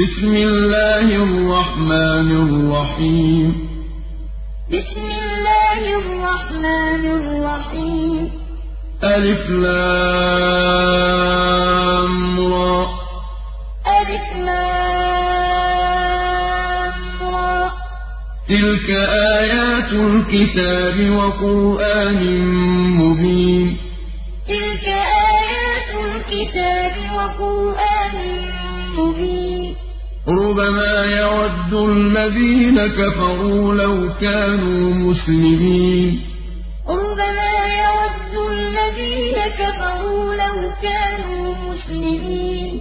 بسم الله الرحمن الرحيم. بسم الله الرحمن الرحيم. ألف لام را. ألف لام را. تلك آيات الكتاب وقرآن مبين. تلك آيات الكتاب وقرآن مبين ربما يود الذين كفروا لو كانوا مسلمين ربما يود الذين كفروا لو كانوا مسلمين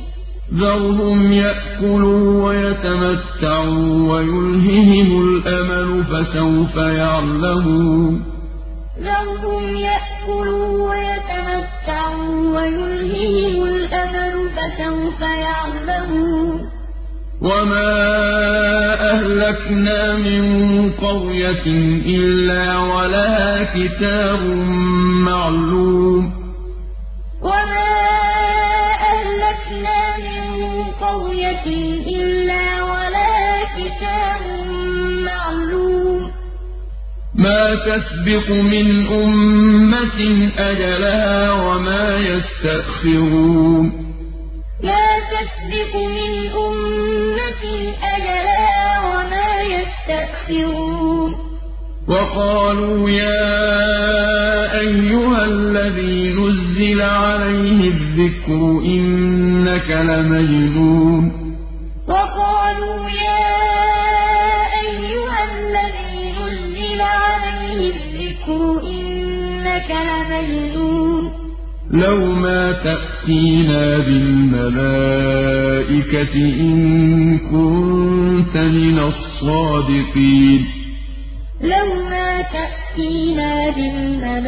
ذرهم يأكلوا ويتمتعوا ويلههم الأمل فسوف يعلمون ذرهم يأكلوا ويتمتعوا ويلههم الأمل فسوف يعلمون وما أهلكنا من قرية إلا ولها كتاب معلوم وما أهلكنا من قرية إلا ولها كتاب معلوم ما تسبق من أمة أجلها وما يستأخرون ما تسبق من أمة أجلها وما يستأخرون. وقالوا يا أيها الذي نزل عليه الذكر إنك لمجنون. وقالوا يا أيها الذي نزل عليه الذكر إنك لمجنون. لو ما تأتينا بالملائكة إن كنت من الصادقين. لو ما تأتينا بالملائكة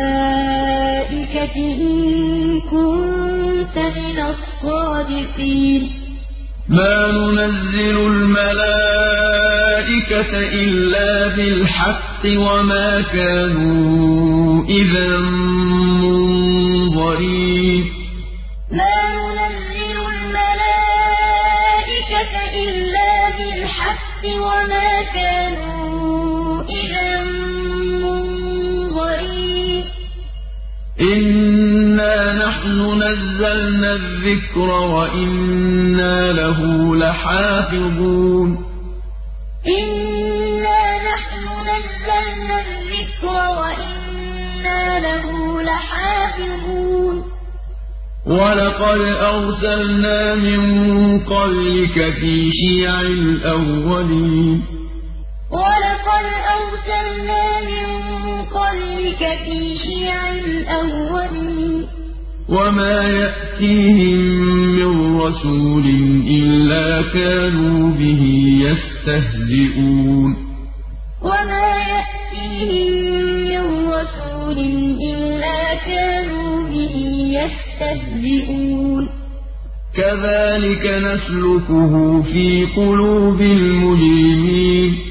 إن كنت من الصادقين. ما ننزل الملائكة إلا بالحق وما كانوا إذا منظرين ما ننزل الملائكة إلا بالحق وما كانوا إذا إنا نحن نزلنا الذكر وإنا له لحافظون إنا نحن نزلنا الذكر وإنا له لحافظون ولقد أرسلنا من قبلك في شيع الأولين ولقد أرسلنا من في شيع الأولين وما يأتيهم من رسول إلا كانوا به يستهزئون. وما يأتيهم من رسول إلا كانوا به يستهزئون. كذلك نسلكه في قلوب المجرمين.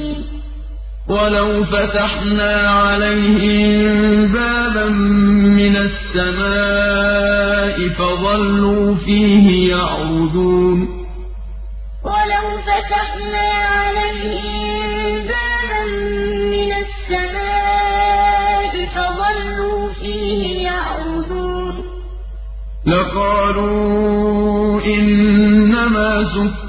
ولو فتحنا عليهم بابا من السماء فظلوا فيه يعرجون. ولو فتحنا عليهم بابا من السماء فظلوا فيه يعرجون. لقالوا إنما سكرت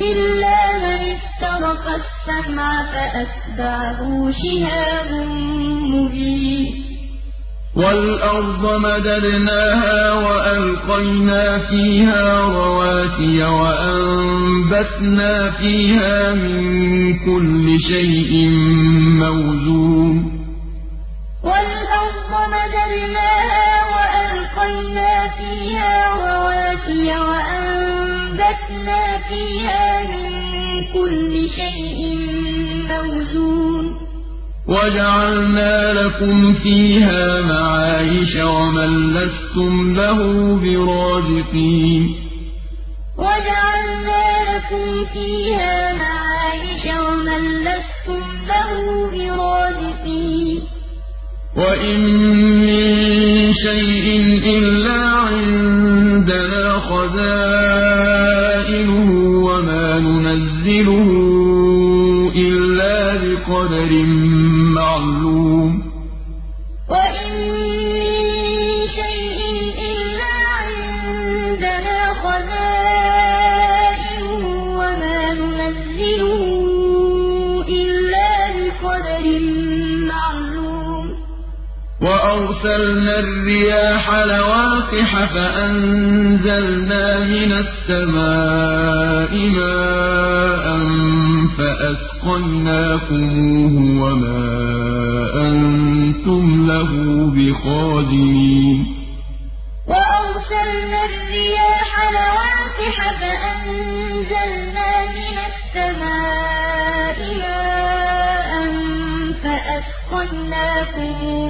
إلا من استرق السمع فأتبعه شهاب مبين. وَالْأَرْضَ مَدَدْنَاهَا وَأَلْقَيْنَا فِيهَا رَوَاسِيَ وَأَنبَتْنَا فِيهَا مِن كُلِّ شَيْءٍ مَّوْزُونٍ. وَالْأَرْضَ مَدَدْنَاهَا وَأَلْقَيْنَا فِيهَا رَوَاسِيَ وَأَنبَتْنَا فِيهَا مِن كُلِّ شَيْءٍ مَّوْزُونٍ. وَجَعَلْنَا لَكُمْ فِيهَا مَعَايِشَ وَمَن لَّسْتُمْ لَهُ بِرَازِقِينَ. وَجَعَلْنَا لَكُمْ فِيهَا مَعَايِشَ وَمَن لَّسْتُمْ لَهُ بِرَازِقِينَ. وَإِن مِّن شَيْءٍ إِلَّا عِندَنَا خَزَائِنُهُ وَمَا نُنَزِّلُهُ إِلَّا بِقَدَرٍ وَأَرْسَلْنَا الرِّيَاحَ لَوَاقِحَ فَأَنزَلْنَا مِنَ السَّمَاءِ مَاءً فَأَسْقَيْنَاكُمُوهُ وَمَا أَنتُمْ لَهُ بِخَازِنِينَ. وَأَرْسَلْنَا الرِّيَاحَ لَوَاقِحَ فَأَنزَلْنَا مِنَ السَّمَاءِ مَاءً فَأَسْقَيْنَاكُمُوهُ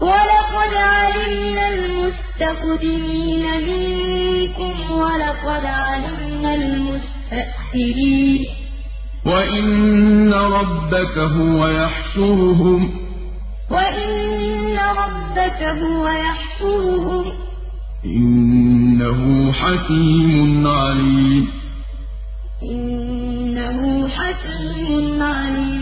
وَلَقَدْ عَلِمْنَا الْمُسْتَقْدِمِينَ مِنكُمْ وَلَقَدْ عَلِمْنَا الْمُسْتَأْخِرِينَ. وَإِنَّ رَبَّكَ هُوَ يَحْشُرُهُمْ. وَإِنَّ رَبَّكَ هُوَ يَحْشُرُهُمْ ۚ. إِنَّهُ حَكِيمٌ عَلِيمٌ. إِنَّهُ حَكِيمٌ عَلِيمٌ.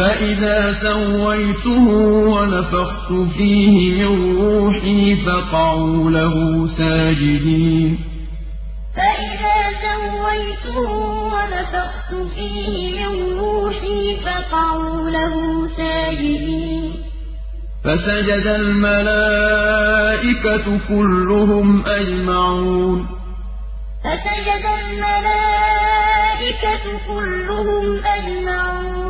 فَإِذَا سَوَّيْتُهُ وَنَفَخْتُ فِيهِ مِن رُّوحِي فَقَعُوا لَهُ سَاجِدِينَ. فَإِذَا سَوَّيْتُهُ وَنَفَخْتُ فِيهِ مِن رُّوحِي فَقَعُوا لَهُ سَاجِدِينَ. فَسَجَدَ الْمَلَائِكَةُ كُلُّهُمْ أَجْمَعُونَ. فَسَجَدَ الْمَلَائِكَةُ كُلُّهُمْ أَجْمَعُونَ.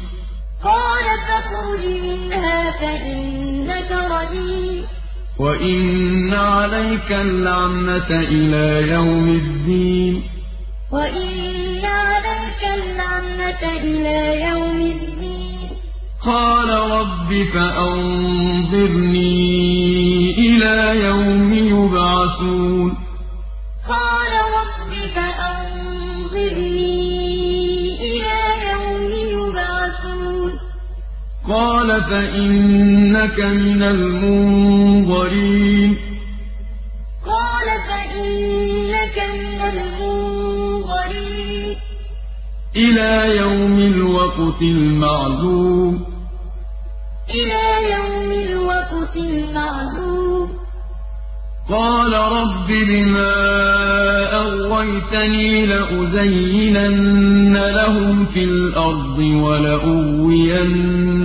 قال فاخرج منها فإنك رجيم. وإن عليك اللعنة إلى يوم الدين. وإن عليك اللعنة إلى يوم الدين. قال رب فأنظرني إلى يوم يبعثون. قال رب فأنظرني قال فإنك من المنظرين. قال فإنك من المنظرين. إلى يوم الوقت المعلوم. إلى يوم الوقت المعلوم. قال رب بما أغويتني لأزينن لهم في الأرض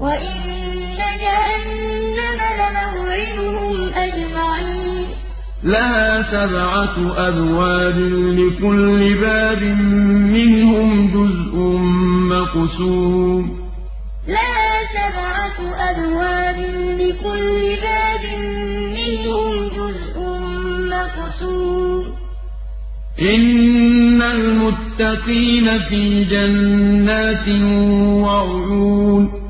وإن جهنم لموعدهم أجمعين لها سبعة أبواب لكل باب منهم جزء مقسوم لها سبعة أبواب لكل باب منهم جزء مقسوم إن المتقين في جنات وعيون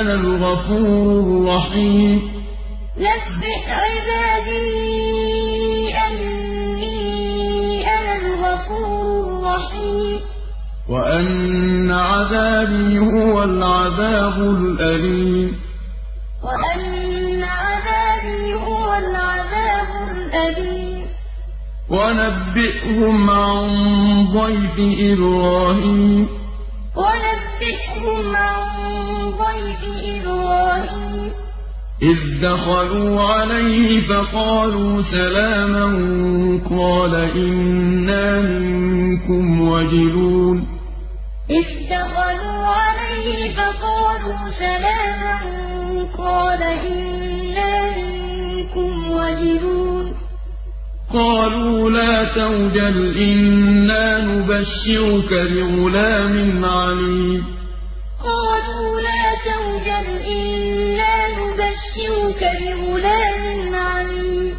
أنا الغفور الرحيم. نبئ عبادي أني أنا الغفور الرحيم. وأن عذابي هو العذاب الأليم. وأن عذابي هو العذاب الأليم. ونبئهم عن ضيف إبراهيم. ونبئهم عن ضيف إبراهيم. إذ دخلوا عليه فقالوا سلاما قال إنا منكم وجلون. إذ دخلوا عليه فقالوا سلاما قال إنا منكم وجلون. قالوا لا توجل إنا نبشرك بغلام عليم. قالوا لا توجل إنا نبشرك بغلام عليم.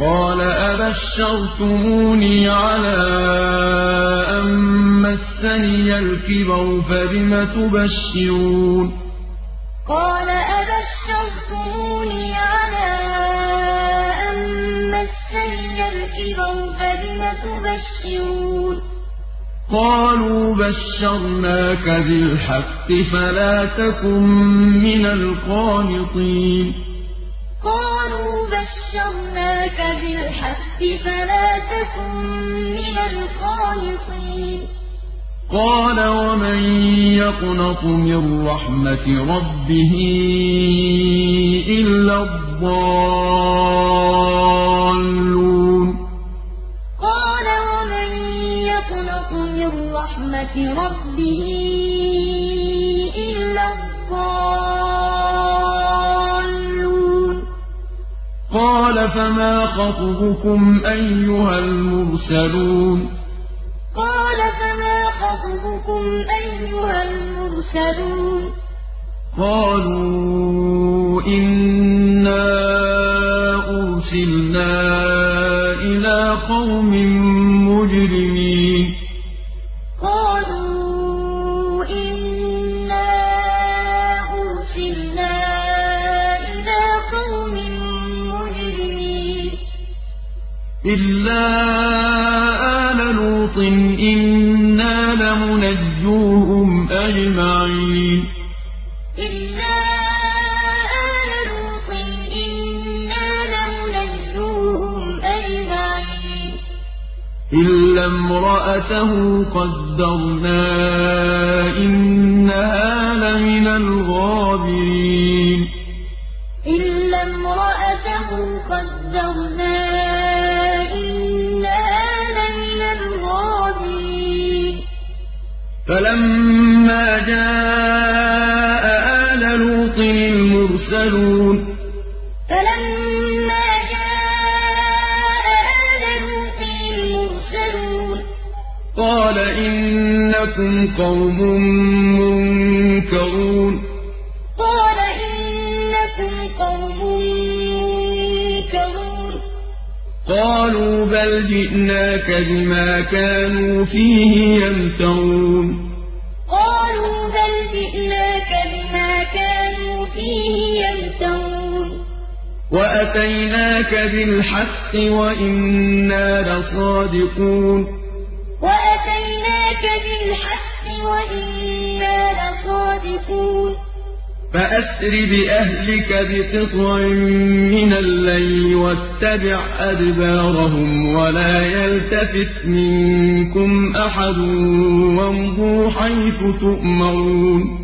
قال أبشرتموني على أن مسني الكبر فبم تبشرون؟ قال أبشرتموني على فبم تبشرون قالوا بشرناك بالحق فلا تكن من القانطين قالوا بشرناك بالحق فلا تكن من القانطين قال ومن يقنط من رحمة ربه إلا الضالون رحمة ربه إلا الضالون. قال فما خطبكم أيها المرسلون؟ قال فما خطبكم أيها المرسلون؟ قالوا إنا فلما جاء آل لوط المرسلون. فلما جاء آل لوط المرسلون. قال إنكم قوم منكرون. قال إنكم قوم منكرون. قالوا بل جئناك بما كانوا فيه يمترون. وأتيناك بالحق وإنا لصادقون. وأتيناك بالحق وإنا لصادقون. فأسر بأهلك بقطع من الليل واتبع أدبارهم ولا يلتفت منكم أحد وامضوا حيث تؤمرون.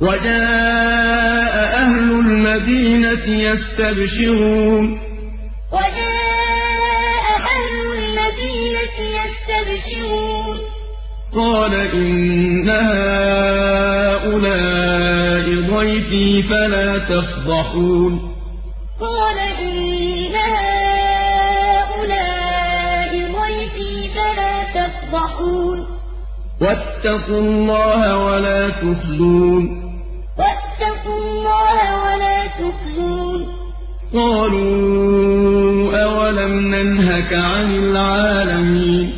وجاء أهل المدينة يستبشرون. وجاء أهل المدينة يستبشرون. قال إن هؤلاء ضيفي فلا تفضحون. قال إن هؤلاء ضيفي فلا تفضحون. واتقوا الله ولا تخزون. قالوا أولم ننهك عن العالمين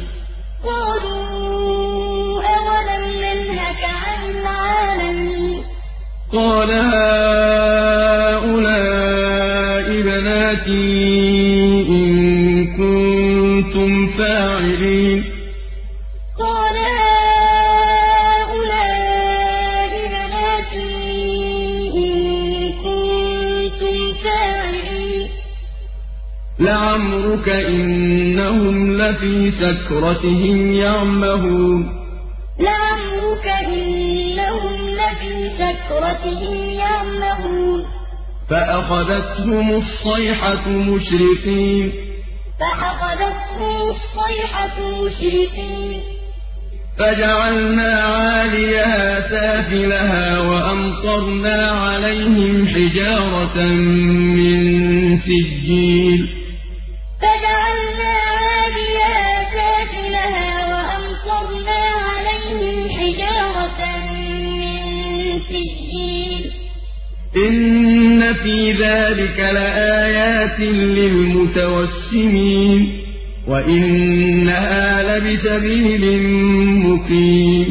قالوا أولم ننهك عن العالمين قال لفي سكرتهم يعمهون. لعمرك إنهم لفي سكرتهم يعمهون. فأخذتهم الصيحة مشرقين. فأخذتهم الصيحة مشرقين. فجعلنا عاليها سافلها وأمطرنا عليهم حجارة من سجيل. إن في ذلك لآيات للمتوسمين وإنها لبسبيل مقيم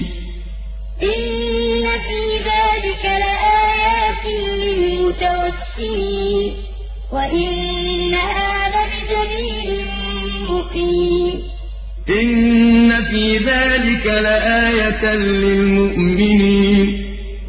إن في ذلك لآيات للمتوسمين وإنها لبسبيل مقيم إن في ذلك لآية للمؤمنين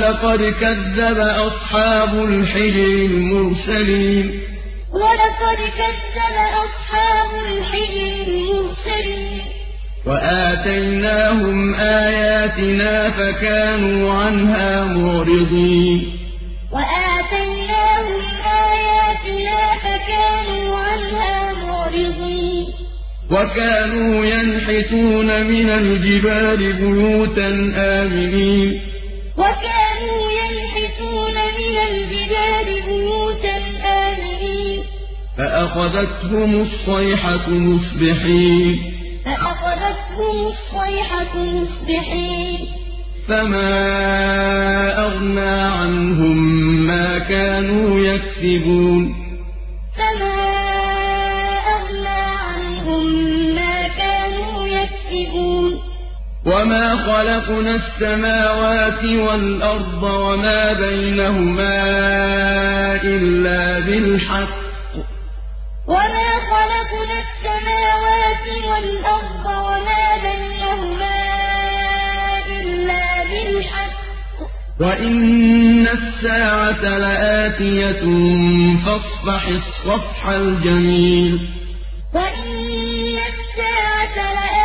ولقد كذب أصحاب الحجر المرسلين. ولقد كذب أصحاب الحجر المرسلين. وآتيناهم آياتنا فكانوا عنها معرضين. وآتيناهم آياتنا فكانوا عنها معرضين. وكانوا ينحتون من الجبال بيوتا آمنين. وكانوا ينحتون من الجبال بيوتا آمنين. فأخذتهم الصيحة مصبحين. فأخذتهم الصيحة مصبحين. فما أغنى عنهم ما كانوا يكسبون. وما خلقنا السماوات والأرض وما بينهما إلا بالحق وما خلقنا السماوات والأرض وما بينهما إلا بالحق وإن الساعة لآتية فاصفح الصفح الجميل وإن الساعة لآتية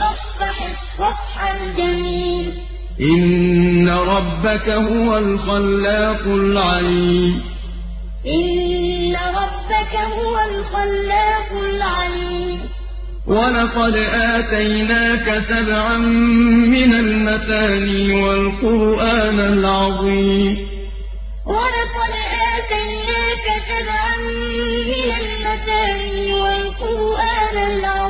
فاصفح الصفح الجميل. إن ربك هو الخلاق العليم. إن ربك هو الخلاق العليم. ولقد آتيناك سبعا من المثاني والقرآن العظيم. ولقد آتيناك سبعا من المثاني والقرآن العظيم.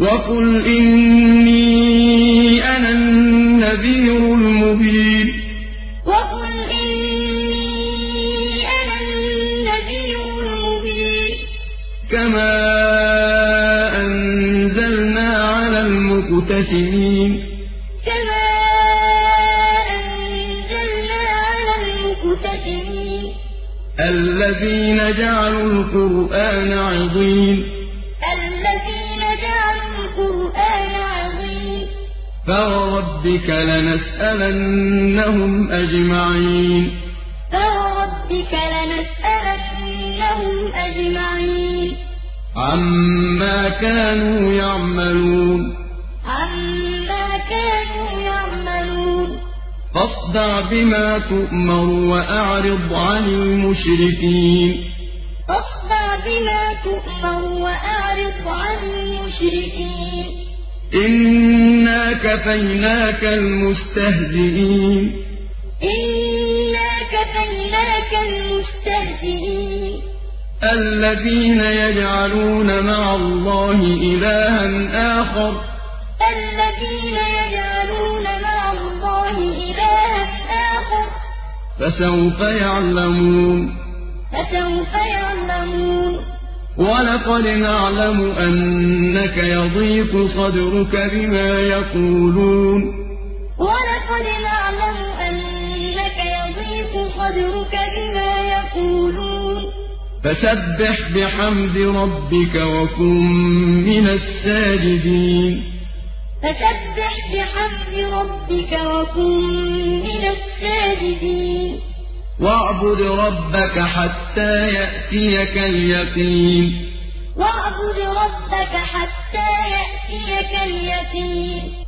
وقل إني أنا النذير المبين. وقل إني أنا النذير المبين. كما أنزلنا على المقتسمين. كما أنزلنا على المقتسمين. الذين جعلوا القرآن الذين القرآن عظيم فوربك لنسألنهم أجمعين. فوربك لنسألنهم أجمعين. عما كانوا يعملون. عما كانوا يعملون. فاصدع بما تؤمر وأعرض عن المشركين. تؤمر وأعرض عن المشركين. إنا كفيناك المستهزئين. إنا كفيناك المستهزئين. الذين يجعلون مع الله إلها آخر. الذين يجعلون مع الله إلها آخر. فسوف يعلمون. فسوف يعلمون. ولقد نعلم أنك يضيق صدرك بما يقولون. ولقد نعلم أنك يضيق صدرك بما يقولون. فسبح بحمد ربك وكن من الساجدين. فسبح بحمد ربك وكن من الساجدين. واعبد ربك حتى يأتيك اليقين. واعبد ربك حتى يأتيك اليقين.